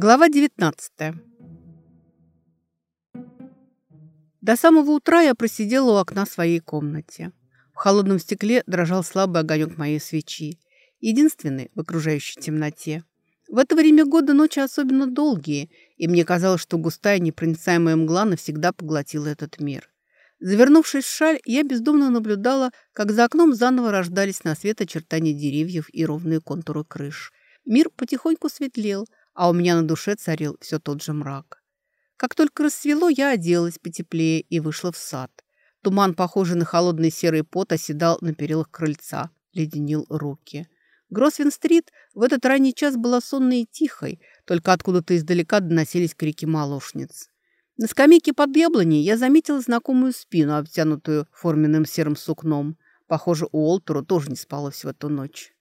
Глава 19 До самого утра я просидела у окна своей комнате. В холодном стекле дрожал слабый огонек моей свечи, единственный в окружающей темноте. В это время года ночи особенно долгие, и мне казалось, что густая непроницаемая мгла навсегда поглотила этот мир. Завернувшись в шаль, я бездумно наблюдала, как за окном заново рождались на свет очертания деревьев и ровные контуры крыш. Мир потихоньку светлел – а у меня на душе царил все тот же мрак. Как только рассвело, я оделась потеплее и вышла в сад. Туман, похожий на холодный серый пот, оседал на перилах крыльца, леденил руки. Гросвин-стрит в этот ранний час была сонной и тихой, только откуда-то издалека доносились крики молочниц. На скамейке под яблоней я заметила знакомую спину, обтянутую форменным серым сукном. Похоже, Уолтеру тоже не спалось в эту ночь.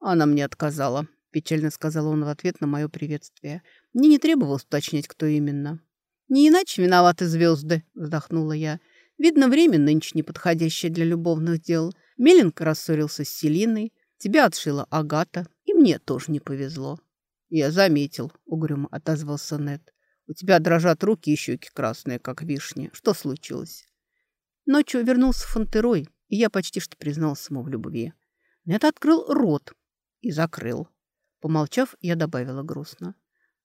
Она мне отказала, печально сказал он в ответ на мое приветствие. Мне не требовалось уточнять, кто именно. «Не иначе виноваты звезды», — вздохнула я. «Видно, время нынче неподходящее для любовных дел. Меленко рассорился с Селиной, тебя отшила Агата, и мне тоже не повезло». «Я заметил», — угрюмо отозвался Нед. «У тебя дрожат руки и щеки красные, как вишни. Что случилось?» Ночью вернулся Фонтерой, и я почти что признался ему в любви. Нед открыл рот и закрыл. Помолчав, я добавила грустно.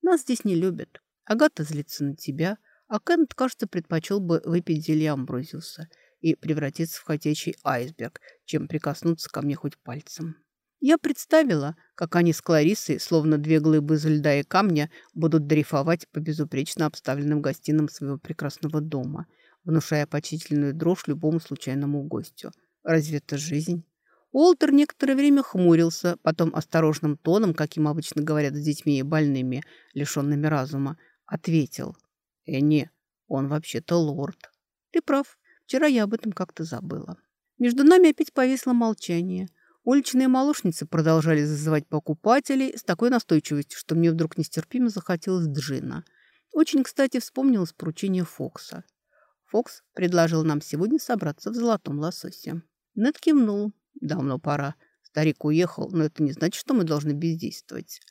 «Нас здесь не любят. Агата злится на тебя, а Кеннет, кажется, предпочел бы выпить зелье Амброзиуса и превратиться в хотячий айсберг, чем прикоснуться ко мне хоть пальцем». Я представила, как они с Клариссой, словно две глыбы из льда и камня, будут дрейфовать по безупречно обставленным гостиным своего прекрасного дома, внушая почтительную дрожь любому случайному гостю. Разве это жизнь? Уолтер некоторое время хмурился, потом осторожным тоном, каким обычно говорят с детьми и больными, лишенными разума, ответил. «Э, не, он вообще-то лорд». «Ты прав. Вчера я об этом как-то забыла». Между нами опять повисло молчание. Уличные молочницы продолжали зазывать покупателей с такой настойчивостью, что мне вдруг нестерпимо захотелось джина. Очень, кстати, вспомнилось поручение Фокса. Фокс предложил нам сегодня собраться в Золотом Лососе. Нед кивнул. Давно пора. Старик уехал, но это не значит, что мы должны бездействовать.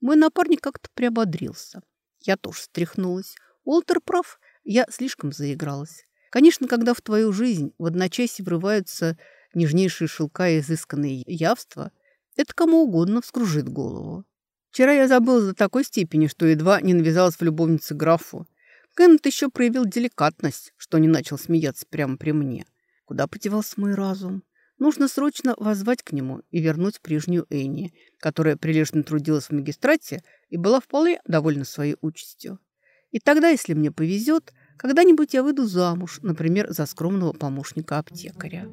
Мой напарник как-то приободрился. Я тоже встряхнулась. Уолтер прав, я слишком заигралась. Конечно, когда в твою жизнь в одночасье врываются нежнейшие шелка и изысканные явства, это кому угодно вскружит голову. Вчера я забыла до такой степени, что едва не навязалась в любовнице графу. Кеннет еще проявил деликатность, что не начал смеяться прямо при мне. Куда потевался мой разум? Нужно срочно воззвать к нему и вернуть прежнюю Энни, которая прилежно трудилась в магистрате и была вполне довольна своей участью. И тогда, если мне повезет, когда-нибудь я выйду замуж, например, за скромного помощника аптекаря.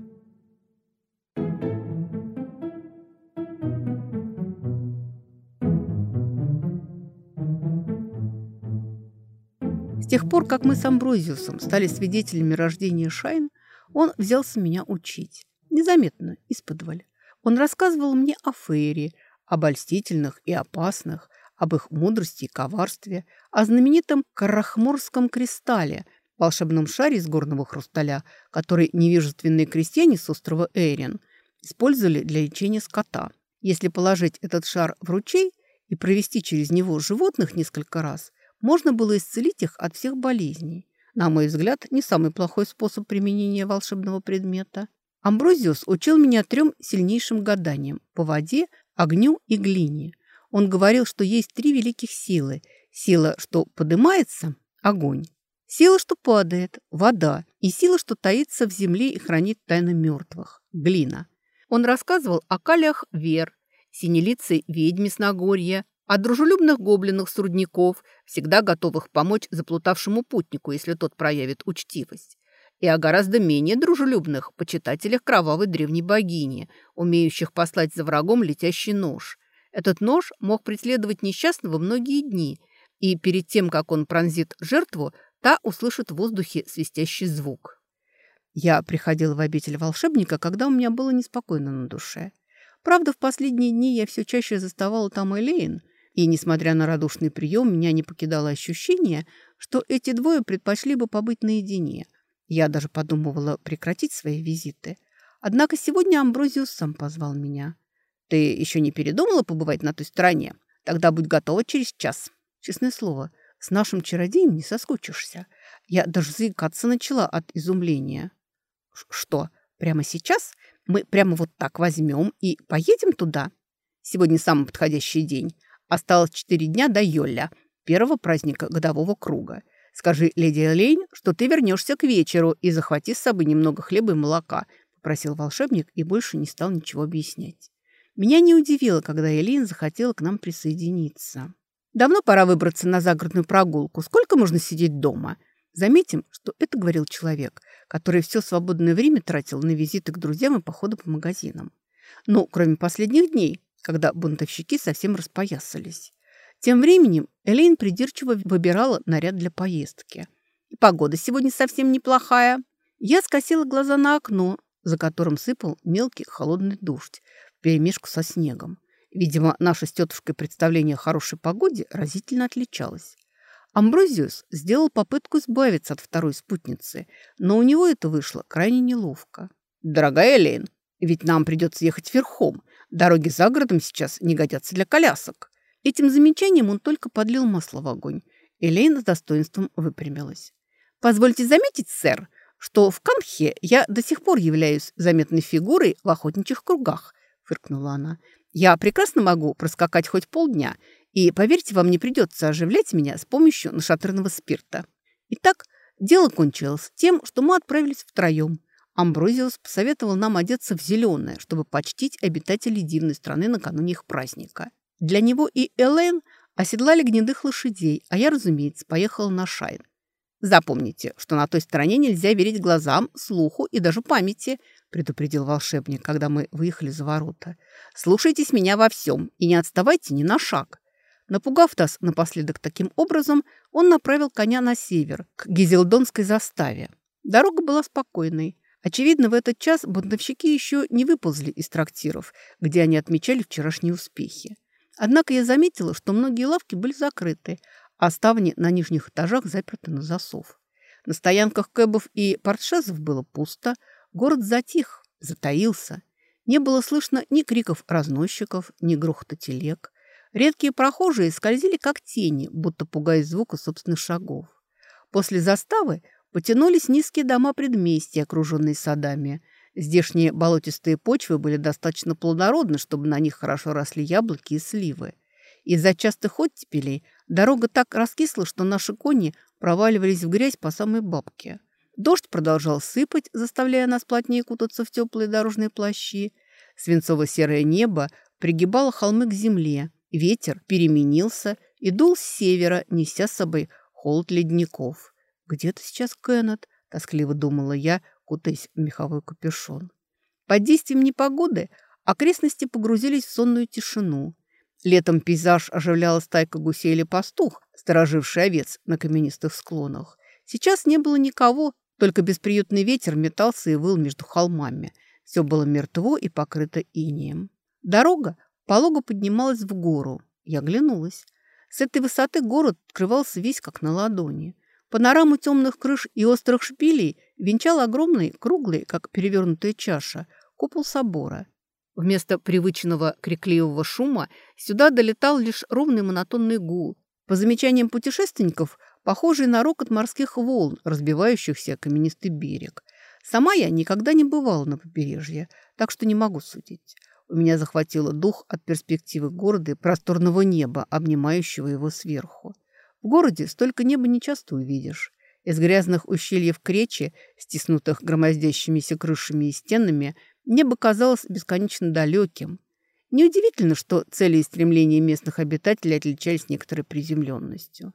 Тех пор, как мы с Амброзиусом стали свидетелями рождения Шайн, он взялся меня учить незаметно, исподволь. Он рассказывал мне о Фейре, об обольстительных и опасных, об их мудрости и коварстве, о знаменитом Карахморском кристалле, волшебном шаре из горного хрусталя, который невежественные крестьяне с острова Эйрен использовали для лечения скота. Если положить этот шар в ручей и провести через него животных несколько раз, можно было исцелить их от всех болезней. На мой взгляд, не самый плохой способ применения волшебного предмета. Амброзиус учил меня трем сильнейшим гаданиям – по воде, огню и глине. Он говорил, что есть три великих силы. Сила, что поднимается – огонь. Сила, что падает – вода. И сила, что таится в земле и хранит тайны мертвых – глина. Он рассказывал о калях вер, синелицей ведьме с Нагорья, о дружелюбных гоблинах с рудников, всегда готовых помочь заплутавшему путнику, если тот проявит учтивость и о гораздо менее дружелюбных почитателях кровавой древней богини, умеющих послать за врагом летящий нож. Этот нож мог преследовать несчастного многие дни, и перед тем, как он пронзит жертву, та услышит в воздухе свистящий звук. Я приходила в обитель волшебника, когда у меня было неспокойно на душе. Правда, в последние дни я все чаще заставала там Элейн, и, несмотря на радушный прием, меня не покидало ощущение, что эти двое предпочли бы побыть наедине. Я даже подумывала прекратить свои визиты. Однако сегодня Амброзиус сам позвал меня. «Ты еще не передумала побывать на той стороне? Тогда будь готова через час». Честное слово, с нашим чародеем не соскучишься. Я даже заикаться начала от изумления. «Что, прямо сейчас? Мы прямо вот так возьмем и поедем туда?» Сегодня самый подходящий день. Осталось четыре дня до Йолля, первого праздника годового круга. Скажи леди Элейн, что ты вернешься к вечеру и захвати с собой немного хлеба и молока», – попросил волшебник и больше не стал ничего объяснять. Меня не удивило, когда Элейн захотела к нам присоединиться. «Давно пора выбраться на загородную прогулку. Сколько можно сидеть дома?» Заметим, что это говорил человек, который все свободное время тратил на визиты к друзьям и походы по магазинам. Ну, кроме последних дней, когда бунтовщики совсем распоясались. Тем временем Элейн придирчиво выбирала наряд для поездки. И погода сегодня совсем неплохая. Я скосила глаза на окно, за которым сыпал мелкий холодный дождь вперемешку со снегом. Видимо, наше с тетушкой представление о хорошей погоде разительно отличалось. Амброзиус сделал попытку избавиться от второй спутницы, но у него это вышло крайне неловко. «Дорогая Элейн, ведь нам придется ехать верхом. Дороги за городом сейчас не годятся для колясок». Этим замечанием он только подлил масло в огонь. Элейна с достоинством выпрямилась. «Позвольте заметить, сэр, что в Канхе я до сих пор являюсь заметной фигурой в охотничьих кругах», — фыркнула она. «Я прекрасно могу проскакать хоть полдня, и, поверьте, вам не придется оживлять меня с помощью нашатырного спирта». Итак, дело кончилось тем, что мы отправились втроем. Амброзиус посоветовал нам одеться в зеленое, чтобы почтить обитателей дивной страны накануне их праздника. Для него и Элен оседлали гнедых лошадей, а я, разумеется, поехала на Шайн. «Запомните, что на той стороне нельзя верить глазам, слуху и даже памяти», предупредил волшебник, когда мы выехали за ворота. «Слушайтесь меня во всем и не отставайте ни на шаг». Напугав нас напоследок таким образом, он направил коня на север, к Гизелдонской заставе. Дорога была спокойной. Очевидно, в этот час бунтовщики еще не выползли из трактиров, где они отмечали вчерашние успехи. Однако я заметила, что многие лавки были закрыты, а ставни на нижних этажах заперты на засов. На стоянках кэбов и портшезов было пусто, город затих, затаился. Не было слышно ни криков разносчиков, ни грохота телег. Редкие прохожие скользили как тени, будто пугаясь звука собственных шагов. После заставы потянулись низкие дома предместья, окруженные садами – Здешние болотистые почвы были достаточно плодородны, чтобы на них хорошо росли яблоки и сливы. Из-за частых оттепелей дорога так раскисла, что наши кони проваливались в грязь по самой бабке. Дождь продолжал сыпать, заставляя нас плотнее кутаться в теплые дорожные плащи. Свинцово-серое небо пригибало холмы к земле. Ветер переменился и дул с севера, неся с собой холод ледников. «Где-то сейчас Кеннет», — тоскливо думала я, кутаясь в меховой капюшон. Под действием непогоды окрестности погрузились в сонную тишину. Летом пейзаж оживляла стайка гусей или пастух, стороживший овец на каменистых склонах. Сейчас не было никого, только бесприютный ветер метался и выл между холмами. Все было мертво и покрыто инеем. Дорога полого поднималась в гору. Я оглянулась. С этой высоты город открывался весь как на ладони. Панораму темных крыш и острых шпилей венчал огромный, круглый, как перевернутая чаша, купол собора. Вместо привычного крикливого шума сюда долетал лишь ровный монотонный гул. По замечаниям путешественников, похожий на рокот морских волн, разбивающихся о каменистый берег. Сама я никогда не бывала на побережье, так что не могу судить. У меня захватило дух от перспективы города и просторного неба, обнимающего его сверху. В городе столько неба не часто увидишь. Из грязных ущельев кречи, стиснутых громоздящимися крышами и стенами, небо казалось бесконечно далеким. Неудивительно, что цели и стремления местных обитателей отличались некоторой приземленностью.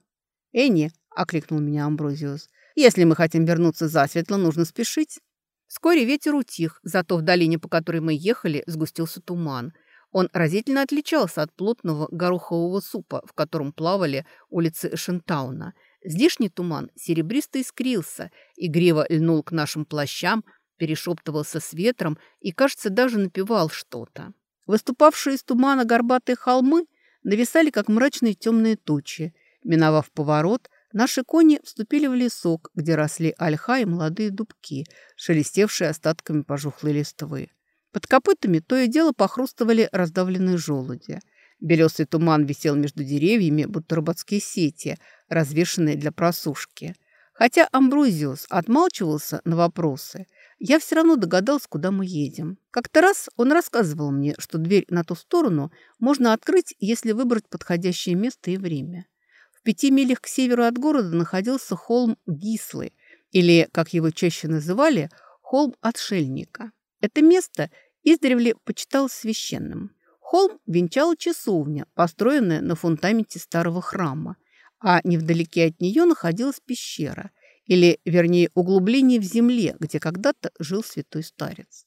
«Энни!» — окликнул меня Амброзиус. «Если мы хотим вернуться засветло, нужно спешить». Вскоре ветер утих, зато в долине, по которой мы ехали, сгустился туман — он разительно отличался от плотного горохового супа, в котором плавали улицы Эшентауна. Здешний туман серебристо искрился, игриво льнул к нашим плащам, перешептывался с ветром и, кажется, даже напевал что-то. Выступавшие из тумана горбатые холмы нависали, как мрачные темные тучи. Миновав поворот, наши кони вступили в лесок, где росли ольха и молодые дубки, шелестевшие остатками пожухлой листвы. Под копытами то и дело похрустывали раздавленные желуди. Белесый туман висел между деревьями, будто рыбацкие сети, развешенные для просушки. Хотя Амбрузиус отмалчивался на вопросы, я все равно догадался, куда мы едем. Как-то раз он рассказывал мне, что дверь на ту сторону можно открыть, если выбрать подходящее место и время. В пяти милях к северу от города находился холм Гислы, или, как его чаще называли, холм Отшельника. Это место издревле почиталось священным. Холм венчала часовня, построенная на фундаменте старого храма, а невдалеке от нее находилась пещера, или, вернее, углубление в земле, где когда-то жил святой старец.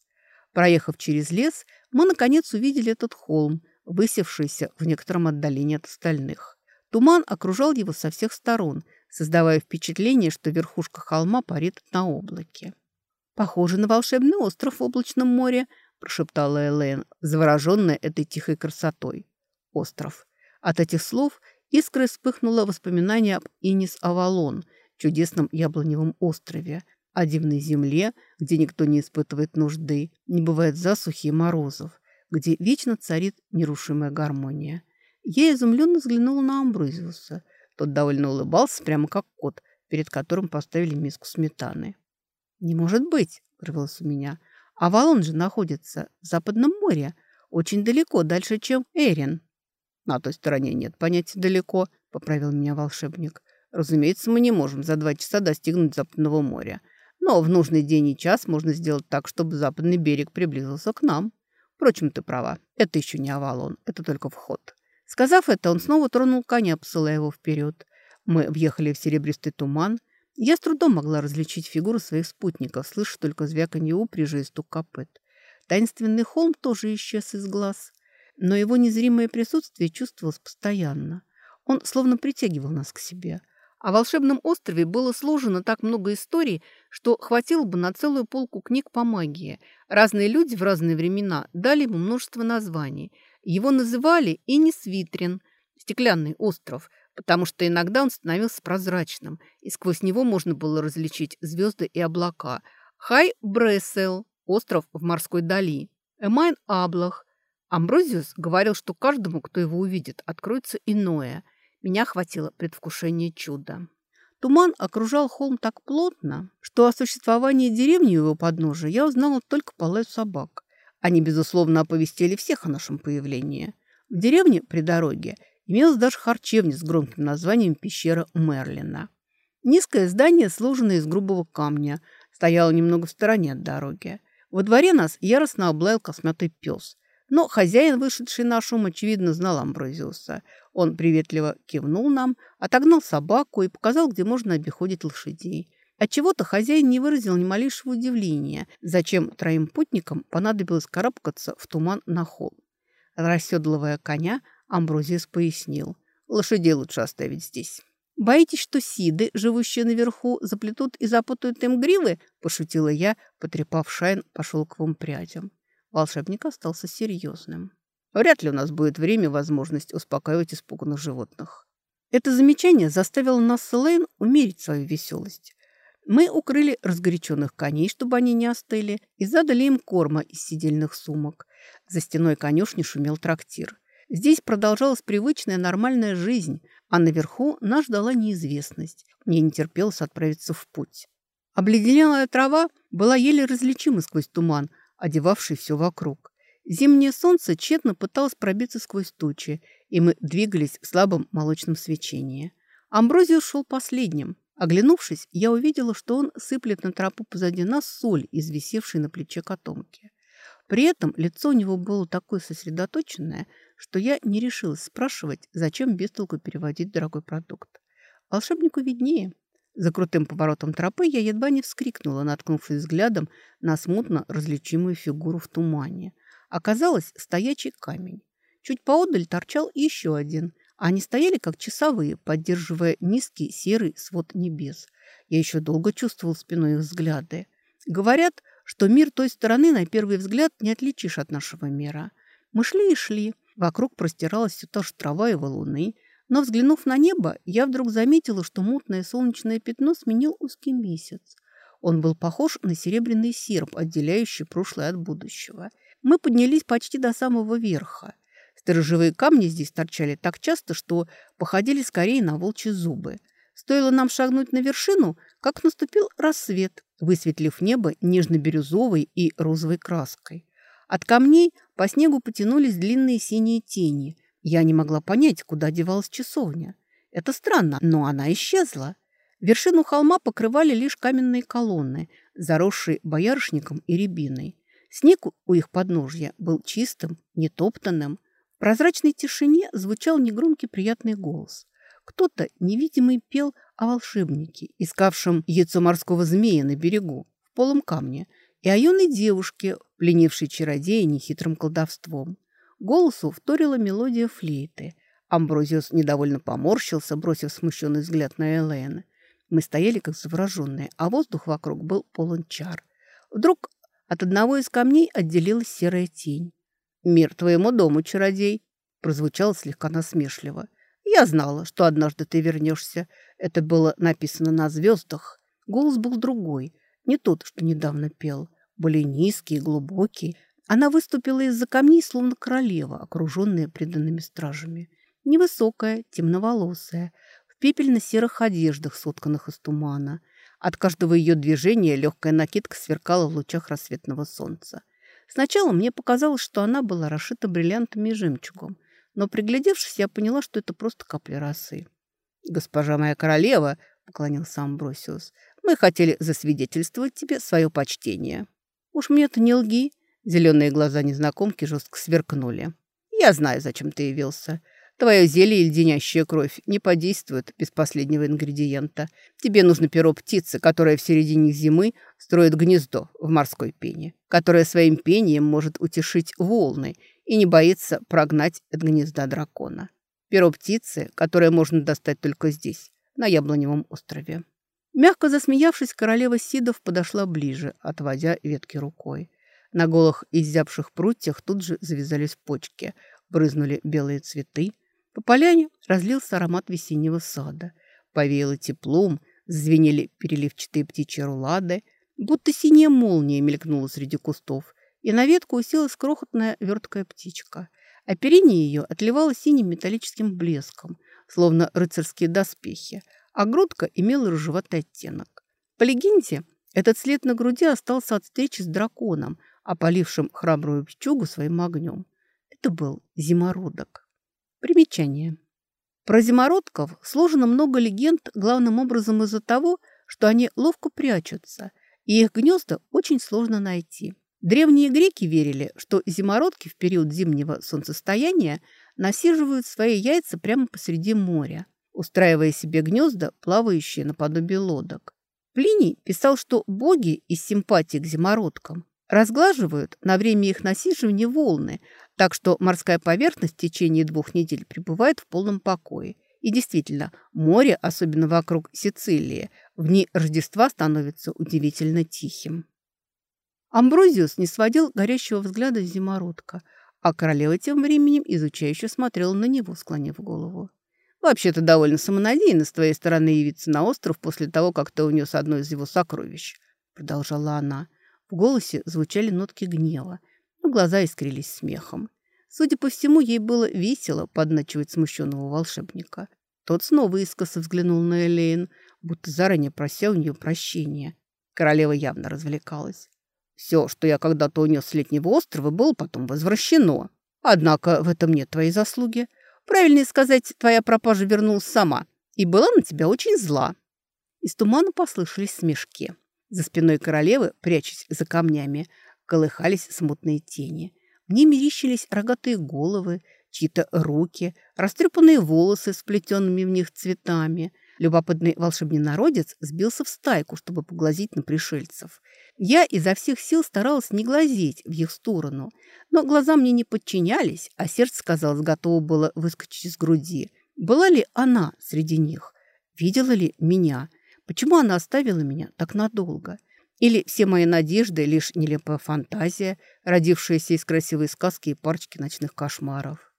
Проехав через лес, мы, наконец, увидели этот холм, высевшийся в некотором отдалении от остальных. Туман окружал его со всех сторон, создавая впечатление, что верхушка холма парит на облаке. «Похоже на волшебный остров в облачном море», – прошептала Элэйн, завороженная этой тихой красотой. «Остров». От этих слов искрой вспыхнуло воспоминание об Инис-Авалон, чудесном яблоневом острове, о дивной земле, где никто не испытывает нужды, не бывает засухи и морозов, где вечно царит нерушимая гармония. Я изумленно взглянула на Амброзиуса. Тот довольно улыбался, прямо как кот, перед которым поставили миску сметаны. «Не может быть!» – вырвалось у меня. «Авалон же находится в Западном море, очень далеко, дальше, чем Эрин». «На той стороне нет понятия «далеко», – поправил меня волшебник. «Разумеется, мы не можем за два часа достигнуть Западного моря. Но в нужный день и час можно сделать так, чтобы западный берег приблизился к нам. Впрочем, ты права, это еще не Авалон, это только вход». Сказав это, он снова тронул коня, посылая его вперед. Мы въехали в серебристый туман – я с трудом могла различить фигуру своих спутников, слыша только звяканье упряжи и стук копыт. Таинственный холм тоже исчез из глаз, но его незримое присутствие чувствовалось постоянно. Он словно притягивал нас к себе. О волшебном острове было сложено так много историй, что хватило бы на целую полку книг по магии. Разные люди в разные времена дали ему множество названий. Его называли Инис Витрин, стеклянный остров – потому что иногда он становился прозрачным, и сквозь него можно было различить звезды и облака. Хай Бресел, остров в морской дали. Эмайн Аблах. Амброзиус говорил, что каждому, кто его увидит, откроется иное. Меня хватило предвкушение чуда. Туман окружал холм так плотно, что о существовании деревни его подножия я узнала только по лаю собак. Они, безусловно, оповестили всех о нашем появлении. В деревне при дороге – Имелась даже харчевня с громким названием «Пещера Мерлина». Низкое здание, сложенное из грубого камня, стояло немного в стороне от дороги. Во дворе нас яростно облаял космятый пес. Но хозяин, вышедший на шум, очевидно, знал Амброзиуса. Он приветливо кивнул нам, отогнал собаку и показал, где можно обиходить лошадей. Отчего-то хозяин не выразил ни малейшего удивления, зачем троим путникам понадобилось карабкаться в туман на холм. Расседлывая коня, Амброзиус пояснил. Лошадей лучше оставить здесь. «Боитесь, что сиды, живущие наверху, заплетут и запутают им гривы?» – пошутила я, потрепав Шайн по шелковым прядям. Волшебник остался серьезным. «Вряд ли у нас будет время и возможность успокаивать испуганных животных». Это замечание заставило нас с Элейн умерить свою веселость. Мы укрыли разгоряченных коней, чтобы они не остыли, и задали им корма из сидельных сумок. За стеной конюшни шумел трактир. Здесь продолжалась привычная нормальная жизнь, а наверху нас ждала неизвестность. Мне не терпелось отправиться в путь. Обледенелая трава была еле различима сквозь туман, одевавший все вокруг. Зимнее солнце тщетно пыталось пробиться сквозь тучи, и мы двигались в слабом молочном свечении. Амброзиус шел последним. Оглянувшись, я увидела, что он сыплет на тропу позади нас соль, извисевшей на плече котомки. При этом лицо у него было такое сосредоточенное, что я не решилась спрашивать, зачем без толку переводить дорогой продукт. Волшебнику виднее. За крутым поворотом тропы я едва не вскрикнула, наткнувшись взглядом на смутно различимую фигуру в тумане. Оказалось, стоячий камень. Чуть поодаль торчал еще один. Они стояли как часовые, поддерживая низкий серый свод небес. Я еще долго чувствовал спиной их взгляды. Говорят, что мир той стороны на первый взгляд не отличишь от нашего мира. Мы шли и шли. Вокруг простиралась все та же трава и валуны. Но, взглянув на небо, я вдруг заметила, что мутное солнечное пятно сменил узкий месяц. Он был похож на серебряный серп, отделяющий прошлое от будущего. Мы поднялись почти до самого верха. Сторожевые камни здесь торчали так часто, что походили скорее на волчьи зубы. Стоило нам шагнуть на вершину, как наступил рассвет, высветлив небо нежно-бирюзовой и розовой краской. От камней по снегу потянулись длинные синие тени. Я не могла понять, куда девалась часовня. Это странно, но она исчезла. Вершину холма покрывали лишь каменные колонны, заросшие боярышником и рябиной. Снег у их подножья был чистым, нетоптанным. В прозрачной тишине звучал негромкий приятный голос. Кто-то невидимый пел о волшебнике, искавшем яйцо морского змея на берегу, в полом камне, и о юной девушке, пленившей чародея нехитрым колдовством. Голосу вторила мелодия флейты. Амброзиус недовольно поморщился, бросив смущенный взгляд на Элэна. Мы стояли как завороженные, а воздух вокруг был полон чар. Вдруг от одного из камней отделилась серая тень. «Мир твоему дому, чародей!» прозвучало слегка насмешливо. «Я знала, что однажды ты вернешься. Это было написано на звездах». Голос был другой, не тот, что недавно пел. Более низкий и глубокий. Она выступила из-за камней, словно королева, окруженная преданными стражами. Невысокая, темноволосая, в пепельно-серых одеждах, сотканных из тумана – от каждого ее движения легкая накидка сверкала в лучах рассветного солнца. Сначала мне показалось, что она была расшита бриллиантами и жемчугом, но, приглядевшись, я поняла, что это просто капли росы. «Госпожа моя королева», — поклонился Амбросиус, — «мы хотели засвидетельствовать тебе свое почтение». «Уж мне-то не лги», — зеленые глаза незнакомки жестко сверкнули. «Я знаю, зачем ты явился. Твое зелье леденящая кровь не подействует без последнего ингредиента. Тебе нужно перо птицы, которая в середине зимы строит гнездо в морской пене, которая своим пением может утешить волны и не боится прогнать от гнезда дракона. Перо птицы, которое можно достать только здесь, на Яблоневом острове. Мягко засмеявшись, королева Сидов подошла ближе, отводя ветки рукой. На голых изябших прутьях тут же завязались почки, брызнули белые цветы, по поляне разлился аромат весеннего сада. Повеяло теплом, звенели переливчатые птичьи рулады, будто синяя молния мелькнула среди кустов, и на ветку уселась крохотная верткая птичка. Оперение ее отливало синим металлическим блеском, словно рыцарские доспехи, а грудка имела рыжеватый оттенок. По легенде, этот след на груди остался от встречи с драконом, опалившим храбрую пчугу своим огнем. Это был зимородок. Примечание. Про зимородков сложено много легенд, главным образом из-за того, что они ловко прячутся, и их гнезда очень сложно найти. Древние греки верили, что зимородки в период зимнего солнцестояния насиживают свои яйца прямо посреди моря, устраивая себе гнезда, плавающие наподобие лодок. Плиний писал, что боги из симпатии к зимородкам разглаживают на время их насиживания волны, так что морская поверхность в течение двух недель пребывает в полном покое. И действительно, море, особенно вокруг Сицилии, в дни Рождества становится удивительно тихим. Амброзиус не сводил горящего взгляда зимородка, а королева тем временем изучающе смотрела на него, склонив голову. «Вообще-то довольно самонадеянно с твоей стороны явиться на остров после того, как ты унес одно из его сокровищ», продолжала она. В голосе звучали нотки гнева – но глаза искрились смехом. Судя по всему, ей было весело подначивать смущенного волшебника. Тот снова искоса взглянул на Элейн, будто заранее прося у нее прощения. Королева явно развлекалась. «Все, что я когда-то унес с летнего острова, было потом возвращено. Однако в этом нет твоей заслуги. Правильнее сказать, твоя пропажа вернулась сама и была на тебя очень зла». Из тумана послышались смешки. За спиной королевы, прячась за камнями, колыхались смутные тени. Мне мерещились рогатые головы, чьи-то руки, растрепанные волосы с плетенными в них цветами. Любопытный волшебный народец сбился в стайку, чтобы поглазеть на пришельцев. Я изо всех сил старалась не глазеть в их сторону, но глаза мне не подчинялись, а сердце, казалось, готово было выскочить из груди. Была ли она среди них? Видела ли меня? Почему она оставила меня так надолго? Или все мои надежды – лишь нелепая фантазия, родившаяся из красивой сказки и парочки ночных кошмаров.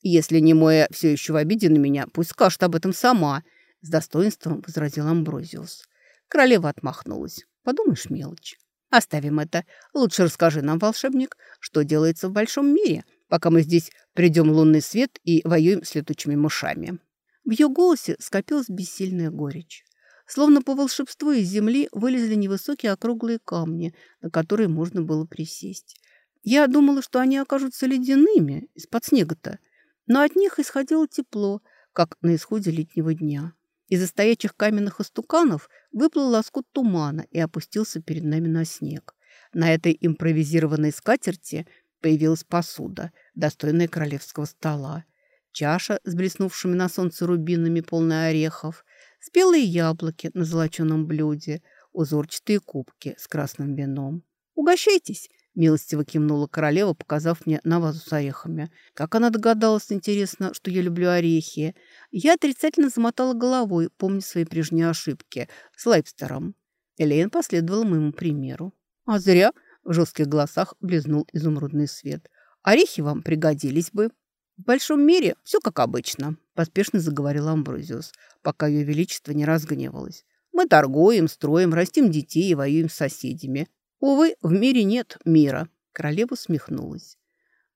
«Если не моя все еще в обиде на меня, пусть скажет об этом сама», – с достоинством возразил Амброзиус. Королева отмахнулась. «Подумаешь, мелочь. Оставим это. Лучше расскажи нам, волшебник, что делается в большом мире, пока мы здесь придем лунный свет и воюем с летучими мышами». В ее голосе скопилась бессильная горечь. Словно по волшебству из земли вылезли невысокие округлые камни, на которые можно было присесть. Я думала, что они окажутся ледяными из-под снега-то, но от них исходило тепло, как на исходе летнего дня. Из-за стоячих каменных истуканов выплыл лоскут тумана и опустился перед нами на снег. На этой импровизированной скатерти появилась посуда, достойная королевского стола. Чаша с блеснувшими на солнце рубинами, полная орехов, спелые яблоки на золоченом блюде, узорчатые кубки с красным вином. «Угощайтесь!» – милостиво кивнула королева, показав мне на вазу с орехами. Как она догадалась, интересно, что я люблю орехи. Я отрицательно замотала головой, помня свои прежние ошибки с Лайпстером. Элейн последовала моему примеру. «А зря!» – в жестких глазах близнул изумрудный свет. «Орехи вам пригодились бы!» «В большом мире все как обычно», – поспешно заговорил Амброзиус, пока ее величество не разгневалось. «Мы торгуем, строим, растим детей и воюем с соседями. Увы, в мире нет мира». Королева усмехнулась.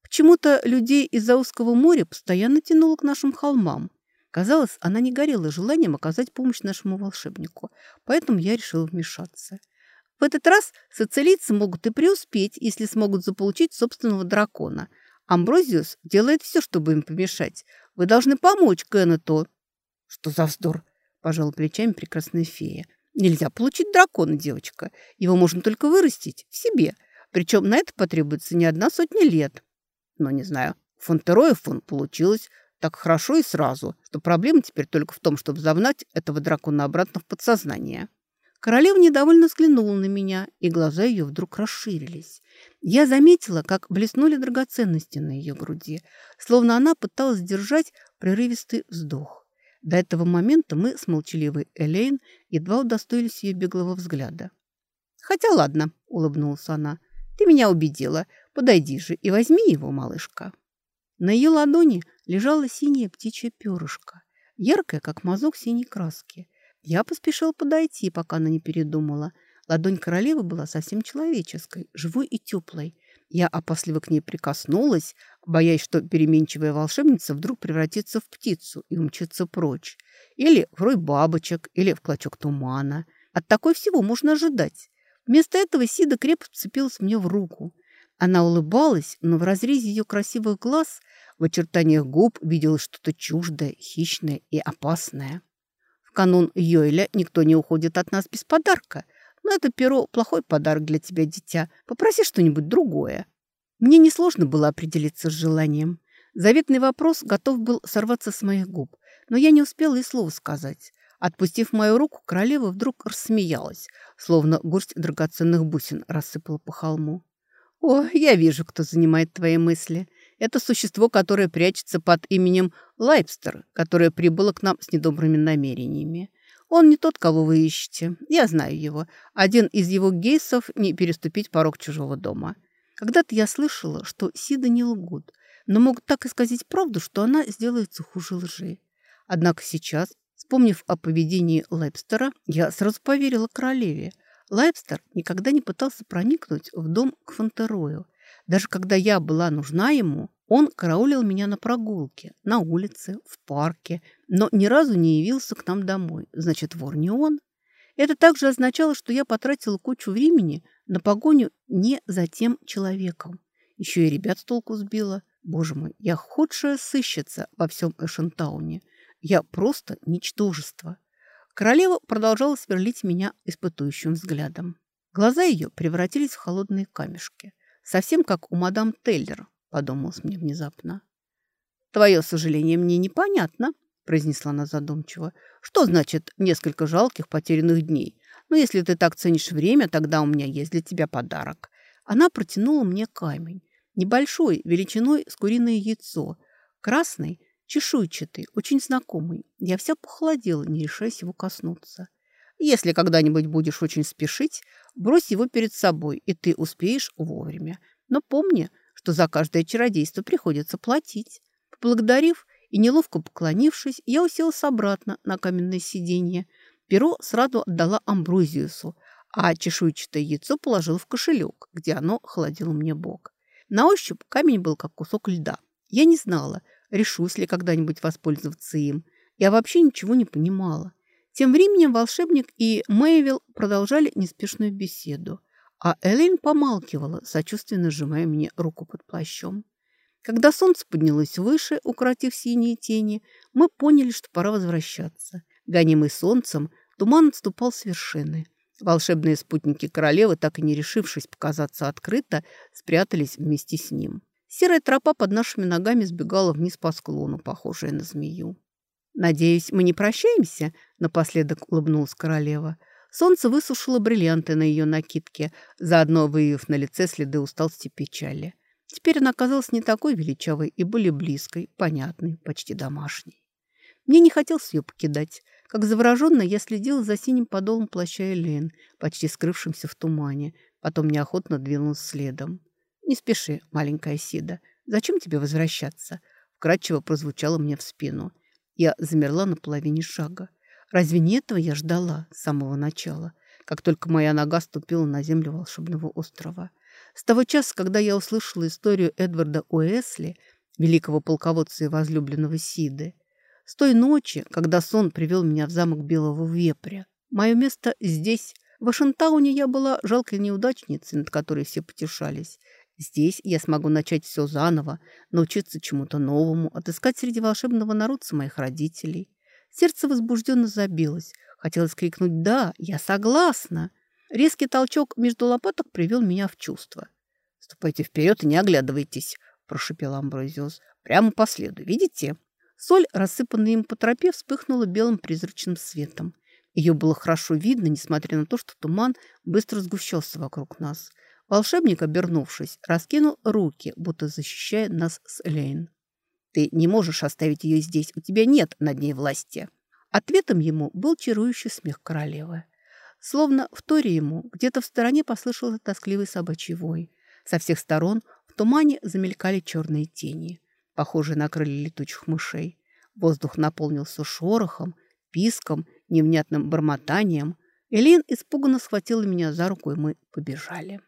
Почему-то людей из-за узкого моря постоянно тянуло к нашим холмам. Казалось, она не горела желанием оказать помощь нашему волшебнику, поэтому я решила вмешаться. В этот раз социлийцы могут и преуспеть, если смогут заполучить собственного дракона – Амброзиус делает все, чтобы им помешать. Вы должны помочь Кеннету». «Что за вздор?» – пожала плечами прекрасная фея. «Нельзя получить дракона, девочка. Его можно только вырастить в себе. Причем на это потребуется не одна сотня лет. Но не знаю, Фонтероев он получилось так хорошо и сразу, что проблема теперь только в том, чтобы загнать этого дракона обратно в подсознание». Королева недовольно взглянула на меня, и глаза ее вдруг расширились. Я заметила, как блеснули драгоценности на ее груди, словно она пыталась сдержать прерывистый вздох. До этого момента мы с молчаливой Элейн едва удостоились ее беглого взгляда. «Хотя ладно», — улыбнулась она, — «ты меня убедила. Подойди же и возьми его, малышка». На ее ладони лежало синее птичье перышко, яркое, как мазок синей краски. Я поспешил подойти, пока она не передумала. Ладонь королевы была совсем человеческой, живой и теплой. Я опасливо к ней прикоснулась, боясь, что переменчивая волшебница вдруг превратится в птицу и умчится прочь. Или в рой бабочек, или в клочок тумана. От такой всего можно ожидать. Вместо этого Сида крепко вцепилась мне в руку. Она улыбалась, но в разрезе ее красивых глаз, в очертаниях губ виделось что-то чуждое, хищное и опасное. В канун Йойля никто не уходит от нас без подарка. Но это перо – плохой подарок для тебя, дитя. Попроси что-нибудь другое. Мне несложно было определиться с желанием. Заветный вопрос готов был сорваться с моих губ, но я не успела и слова сказать. Отпустив мою руку, королева вдруг рассмеялась, словно горсть драгоценных бусин рассыпала по холму. «О, я вижу, кто занимает твои мысли. Это существо, которое прячется под именем Лайпстер, которое прибыло к нам с недобрыми намерениями. Он не тот, кого вы ищете. Я знаю его. Один из его гейсов не переступить порог чужого дома. Когда-то я слышала, что сиды не лгут, но могут так исказить правду, что она сделается хуже лжи. Однако сейчас, вспомнив о поведении Лайпстера, я сразу поверила королеве. Лайпстер никогда не пытался проникнуть в дом к Фонтерою. Даже когда я была нужна ему, он караулил меня на прогулке, на улице, в парке, но ни разу не явился к нам домой. Значит, вор не он. Это также означало, что я потратила кучу времени на погоню не за тем человеком. Еще и ребят с толку сбила. Боже мой, я худшая сыщица во всем Эшентауне. Я просто ничтожество. Королева продолжала сверлить меня испытующим взглядом. Глаза ее превратились в холодные камешки. Совсем как у мадам Тейлер, подумалось мне внезапно. Твое сожаление мне непонятно, произнесла она задумчиво. Что значит несколько жалких потерянных дней? Но ну, если ты так ценишь время, тогда у меня есть для тебя подарок. Она протянула мне камень. Небольшой, величиной с куриное яйцо. Красный, чешуйчатый, очень знакомый. Я вся похолодела, не решаясь его коснуться. Если когда-нибудь будешь очень спешить, брось его перед собой, и ты успеешь вовремя. Но помни, что за каждое чародейство приходится платить. Поблагодарив и неловко поклонившись, я уселась обратно на каменное сиденье. Перо сразу отдала Амброзиусу, а чешуйчатое яйцо положила в кошелек, где оно холодило мне бок. На ощупь камень был как кусок льда. Я не знала, решусь ли когда-нибудь воспользоваться им. Я вообще ничего не понимала. Тем временем волшебник и Мэйвилл продолжали неспешную беседу, а Элейн помалкивала, сочувственно сжимая мне руку под плащом. Когда солнце поднялось выше, укротив синие тени, мы поняли, что пора возвращаться. Гонимый солнцем, туман отступал с вершины. Волшебные спутники королевы, так и не решившись показаться открыто, спрятались вместе с ним. Серая тропа под нашими ногами сбегала вниз по склону, похожая на змею. «Надеюсь, мы не прощаемся?» – напоследок улыбнулась королева. Солнце высушило бриллианты на ее накидке, заодно выявив на лице следы усталости печали. Теперь она казалась не такой величавой и более близкой, понятной, почти домашней. Мне не хотелось ее покидать. Как завороженно я следила за синим подолом плаща Элен, почти скрывшимся в тумане. Потом неохотно двинулась следом. «Не спеши, маленькая Сида. Зачем тебе возвращаться?» Вкратчиво прозвучало мне в спину. Я замерла на половине шага. Разве не этого я ждала с самого начала, как только моя нога ступила на землю волшебного острова? С того часа, когда я услышала историю Эдварда Уэсли, великого полководца и возлюбленного Сиды, с той ночи, когда сон привел меня в замок Белого Вепря, мое место здесь, в Вашингтоне, я была жалкой неудачницей, над которой все потешались, Здесь я смогу начать все заново, научиться чему-то новому, отыскать среди волшебного народца моих родителей. Сердце возбужденно забилось. Хотелось крикнуть «Да, я согласна!». Резкий толчок между лопаток привел меня в чувство. «Ступайте вперед и не оглядывайтесь», – прошипел Амброзиус. «Прямо по следу, видите?» Соль, рассыпанная им по тропе, вспыхнула белым призрачным светом. Ее было хорошо видно, несмотря на то, что туман быстро сгущался вокруг нас – Волшебник, обернувшись, раскинул руки, будто защищая нас с Элейн. «Ты не можешь оставить ее здесь, у тебя нет над ней власти». Ответом ему был чарующий смех королевы. Словно в торе ему где-то в стороне послышался тоскливый собачий вой. Со всех сторон в тумане замелькали черные тени, похожие на крылья летучих мышей. Воздух наполнился шорохом, писком, невнятным бормотанием. Элин испуганно схватила меня за руку, и мы побежали.